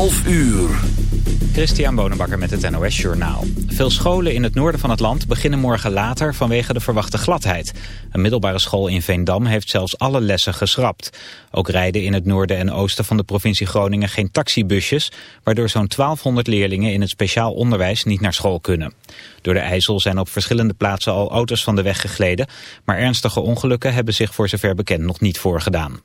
11 uur. Christian Bonenbakker met het NOS Journaal. Veel scholen in het noorden van het land beginnen morgen later vanwege de verwachte gladheid. Een middelbare school in Veendam heeft zelfs alle lessen geschrapt. Ook rijden in het noorden en oosten van de provincie Groningen geen taxibusjes... waardoor zo'n 1200 leerlingen in het speciaal onderwijs niet naar school kunnen. Door de IJssel zijn op verschillende plaatsen al auto's van de weg gegleden... maar ernstige ongelukken hebben zich voor zover bekend nog niet voorgedaan.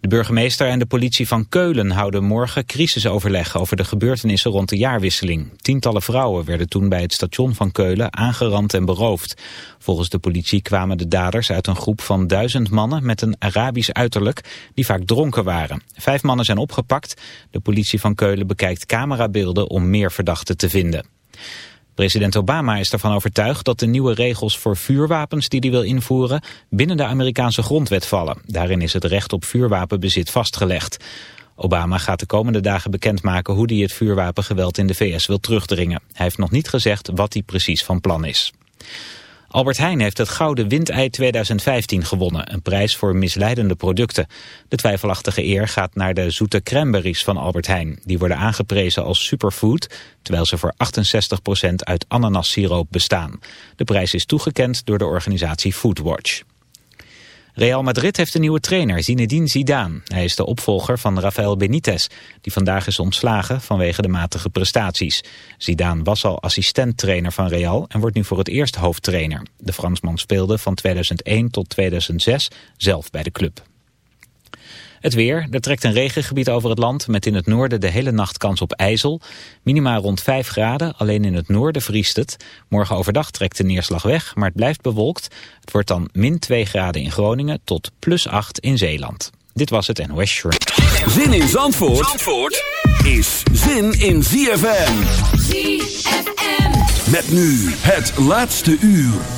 De burgemeester en de politie van Keulen houden morgen crisisoverleg over de gebeurtenissen rond de jaarwisseling. Tientallen vrouwen werden toen bij het station van Keulen aangerand en beroofd. Volgens de politie kwamen de daders uit een groep van duizend mannen met een Arabisch uiterlijk die vaak dronken waren. Vijf mannen zijn opgepakt. De politie van Keulen bekijkt camerabeelden om meer verdachten te vinden. President Obama is ervan overtuigd dat de nieuwe regels voor vuurwapens die hij wil invoeren binnen de Amerikaanse grondwet vallen. Daarin is het recht op vuurwapenbezit vastgelegd. Obama gaat de komende dagen bekendmaken hoe hij het vuurwapengeweld in de VS wil terugdringen. Hij heeft nog niet gezegd wat hij precies van plan is. Albert Heijn heeft het Gouden Windei 2015 gewonnen, een prijs voor misleidende producten. De twijfelachtige eer gaat naar de zoete cranberries van Albert Heijn. Die worden aangeprezen als superfood, terwijl ze voor 68% uit ananassiroop bestaan. De prijs is toegekend door de organisatie Foodwatch. Real Madrid heeft een nieuwe trainer, Zinedine Zidane. Hij is de opvolger van Rafael Benitez, die vandaag is ontslagen vanwege de matige prestaties. Zidane was al assistenttrainer van Real en wordt nu voor het eerst hoofdtrainer. De Fransman speelde van 2001 tot 2006 zelf bij de club. Het weer. Er trekt een regengebied over het land met in het noorden de hele nacht kans op ijzel. Minima rond 5 graden, alleen in het noorden vriest het. Morgen overdag trekt de neerslag weg, maar het blijft bewolkt. Het wordt dan min 2 graden in Groningen tot plus 8 in Zeeland. Dit was het NOS Short. Zin in Zandvoort, Zandvoort is zin in ZFM. ZFM. Met nu het laatste uur.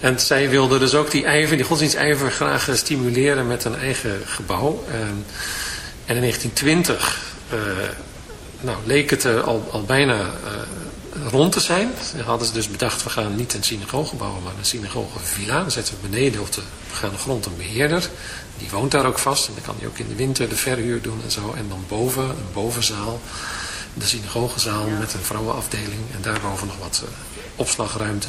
En zij wilde dus ook die ijver, die godsdienstijver graag stimuleren met een eigen gebouw. En, en in 1920 uh, nou, leek het er al, al bijna uh, rond te zijn. Dan hadden ze dus bedacht, we gaan niet een synagoge bouwen, maar een synagogevilla. Dan zetten we beneden op de begaande grond een beheerder. Die woont daar ook vast en dan kan hij ook in de winter de verhuur doen en zo. En dan boven, een bovenzaal, de synagogezaal met een vrouwenafdeling. En daarboven nog wat uh, opslagruimte.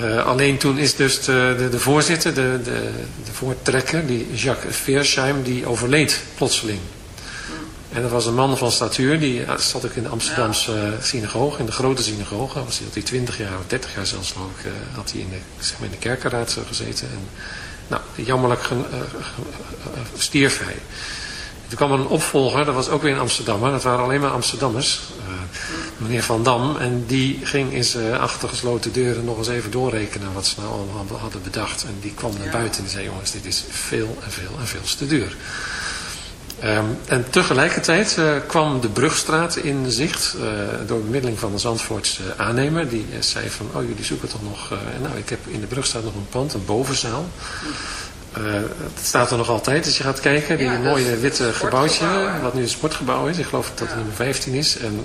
Uh, alleen toen is dus de, de, de voorzitter, de, de, de voortrekker, die Jacques Veersheim, die overleed plotseling. En dat was een man van statuur, die zat ook in de Amsterdamse uh, synagoge, in de grote synagoge. Was hij, had hij 20 jaar, 30 jaar zelfs geloof ik, uh, had hij in de, zeg maar in de kerkenraad gezeten. En, nou, jammerlijk stierf hij. Toen kwam er een opvolger, dat was ook weer een Amsterdammer. Dat waren alleen maar Amsterdammers. Meneer Van Dam. En die ging in zijn achtergesloten deuren nog eens even doorrekenen wat ze nou allemaal hadden bedacht. En die kwam naar buiten en zei, jongens, dit is veel en veel en veel te duur. Um, en tegelijkertijd uh, kwam de Brugstraat in zicht uh, door bemiddeling van de Zandvoortse aannemer. Die uh, zei van, oh jullie zoeken toch nog, nou ik heb in de Brugstraat nog een pand, een bovenzaal. Het staat er nog altijd als je gaat kijken. Die ja, mooie witte gebouwtje, wat nu een sportgebouw is. Ik geloof dat het nummer 15 is. En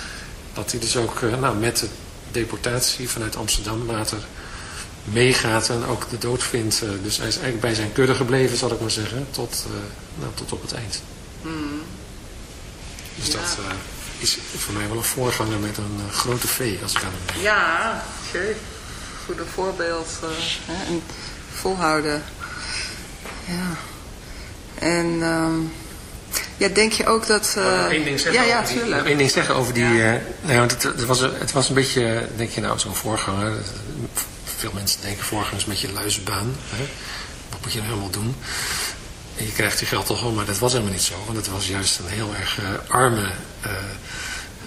Dat hij dus ook uh, nou, met de deportatie vanuit Amsterdam later meegaat en ook de dood vindt. dus hij is eigenlijk bij zijn kudde gebleven zal ik maar zeggen. Tot, nou, tot op het eind. Mm. Dus ja. dat is voor mij wel een voorganger met een uh, grote V, als ik aan hem denk. Ja, oké. Goede voorbeeld. Uh, hè, en volhouden. Ja. En um, ja, denk je ook dat... Uh, nog één ding zeggen ja, ja, die, één ding zeggen over die... Ja. nou, want het, het, was, het was een beetje, denk je nou, zo'n voorganger. Veel mensen denken voorganger is een beetje luizenbaan. Hè? Wat moet je nou helemaal doen? En je krijgt je geld toch wel, maar dat was helemaal niet zo. Want het was juist een heel erg uh, arme,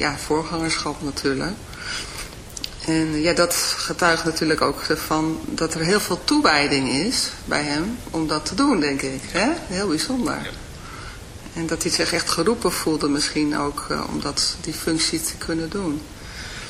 ja, voorgangerschap natuurlijk. En ja, dat getuigt natuurlijk ook ervan dat er heel veel toewijding is bij hem om dat te doen, denk ik. Hè? Heel bijzonder. Ja. En dat hij zich echt geroepen voelde misschien ook uh, om dat, die functie te kunnen doen.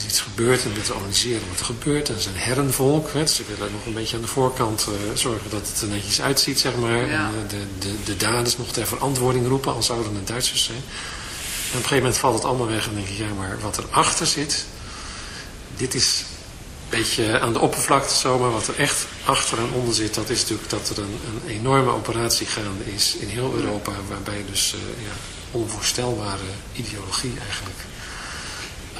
is iets gebeurd en te analyseren wat er gebeurt. En zijn herrenvolk. Hè, ze willen nog een beetje aan de voorkant uh, zorgen dat het er netjes uitziet, zeg maar. Ja. En, uh, de, de, de daders nog ter verantwoording roepen, al zouden het Duitsers zijn. En op een gegeven moment valt het allemaal weg en denk je, ja, maar wat erachter zit, dit is een beetje aan de oppervlakte zo, maar wat er echt achter en onder zit, dat is natuurlijk dat er een, een enorme operatie gaande is in heel Europa, waarbij dus uh, ja, onvoorstelbare ideologie eigenlijk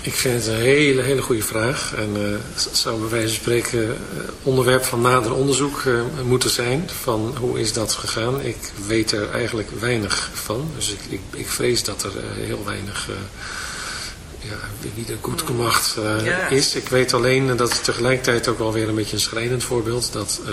Ik vind het een hele, hele goede vraag. En eh, het zou bij wijze van spreken eh, onderwerp van nader onderzoek eh, moeten zijn. Van hoe is dat gegaan? Ik weet er eigenlijk weinig van. Dus ik, ik, ik vrees dat er heel weinig... ja, wie er goed gemacht Ja. is. Ik weet alleen, en dat is tegelijkertijd ook alweer een beetje een schrijnend voorbeeld, dat eh,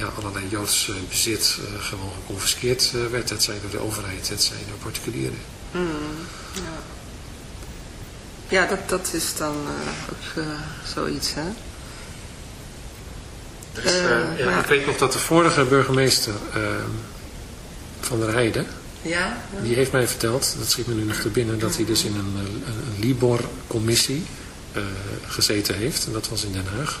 ja, allerlei Joods eh, bezit eh, gewoon geconfiskeerd eh, werd. Het zij door de overheid, het zij door particulieren. Ja, dat, dat is dan eh, ook zoiets, hè? Dus, ja, maar- Ik weet nog dat de vorige burgemeester eh, van der Heijden, Ja? die heeft mij verteld, dat schiet me nu nog te binnen, dat hij dus in een, eh, een, een Libor-commissie eh, gezeten heeft. En dat was in Den Haag.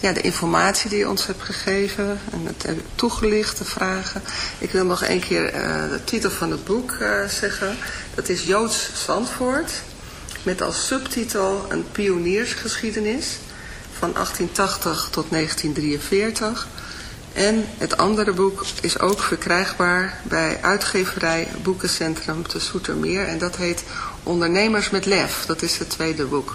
ja, de informatie die je ons hebt gegeven en het toegelicht, de vragen. Ik wil nog een keer uh, de titel van het boek uh, zeggen. Dat is Joods Zandvoort, met als subtitel een pioniersgeschiedenis van 1880 tot 1943. En het andere boek is ook verkrijgbaar bij uitgeverij Boekencentrum te Soetermeer. En dat heet Ondernemers met Lef. Dat is het tweede boek.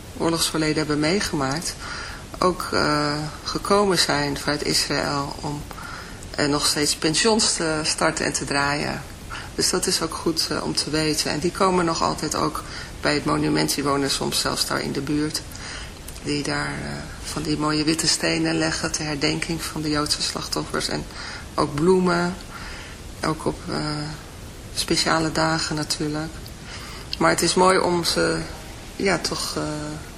oorlogsverleden hebben meegemaakt, ook uh, gekomen zijn vanuit Israël om nog steeds pensions te starten en te draaien. Dus dat is ook goed om te weten. En die komen nog altijd ook bij het monument, die wonen soms zelfs daar in de buurt. Die daar van die mooie witte stenen leggen ter herdenking van de Joodse slachtoffers. En ook bloemen, ook op speciale dagen natuurlijk. Maar het is mooi om ze ja, toch uh,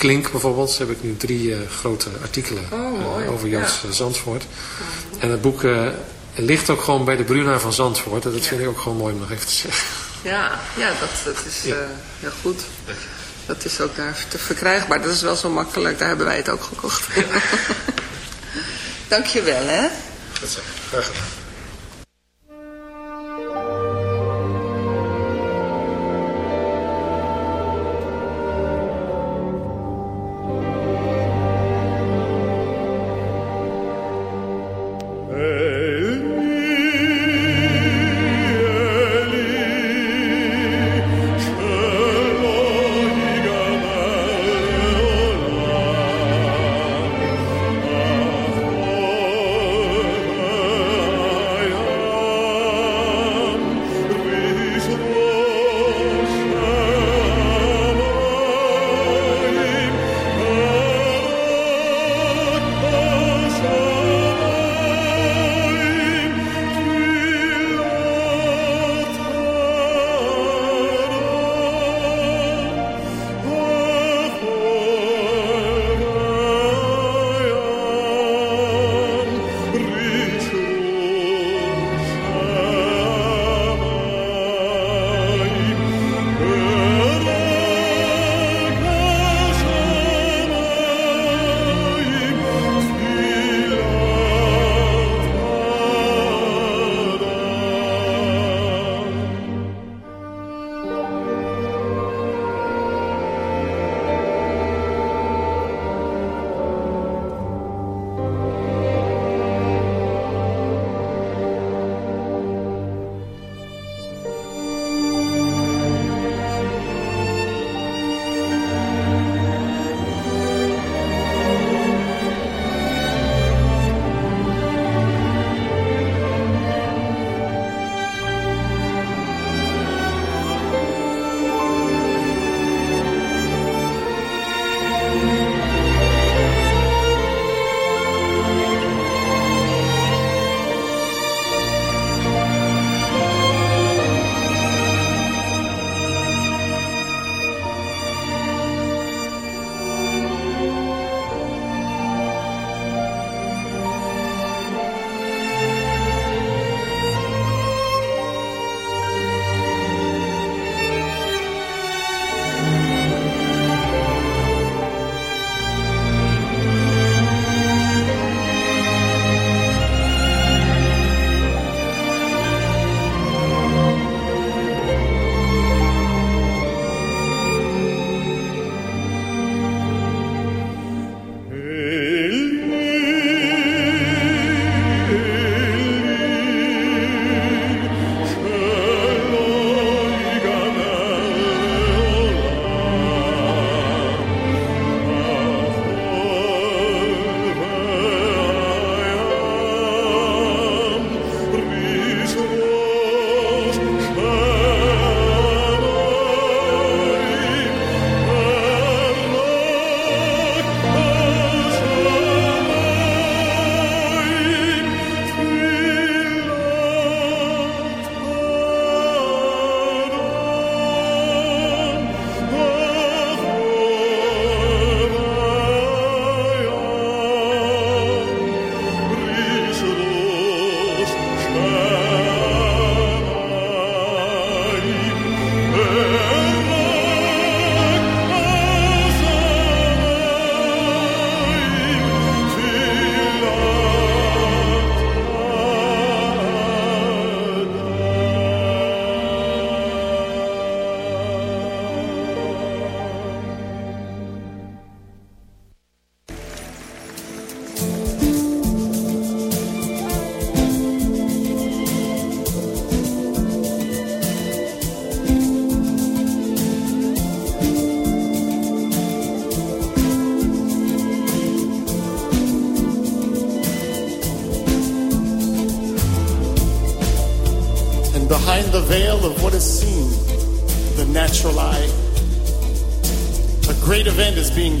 Klink bijvoorbeeld, heb ik nu drie grote artikelen oh, over Joods ja. Zandvoort. Oh. En het boek ligt ook gewoon bij de Bruna van Zandvoort. En dat vind ik ook gewoon mooi om nog even te zeggen. Ja, ja dat, dat is heel goed. Dat is ook daar te verkrijgbaar. Dat is wel zo makkelijk. Daar hebben wij het ook gekocht. Ja. Dank je wel, hè? Goed zo. Graag gedaan.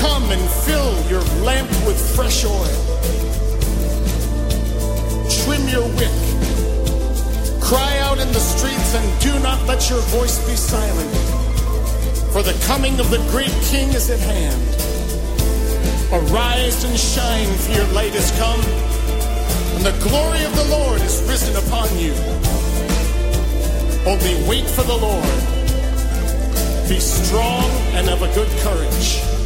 Come and fill your lamp with fresh oil. Trim your wick. Cry out in the streets and do not let your voice be silent. For the coming of the great king is at hand. Arise and shine, for your light is come, and the glory of the Lord is risen upon you. Only wait for the Lord. Be strong and of a good courage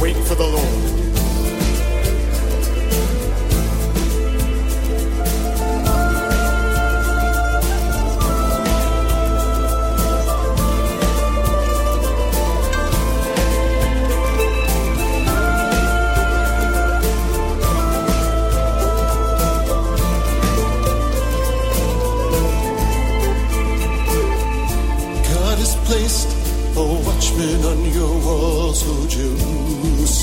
wait for the Lord. placed a watchman on your walls, so you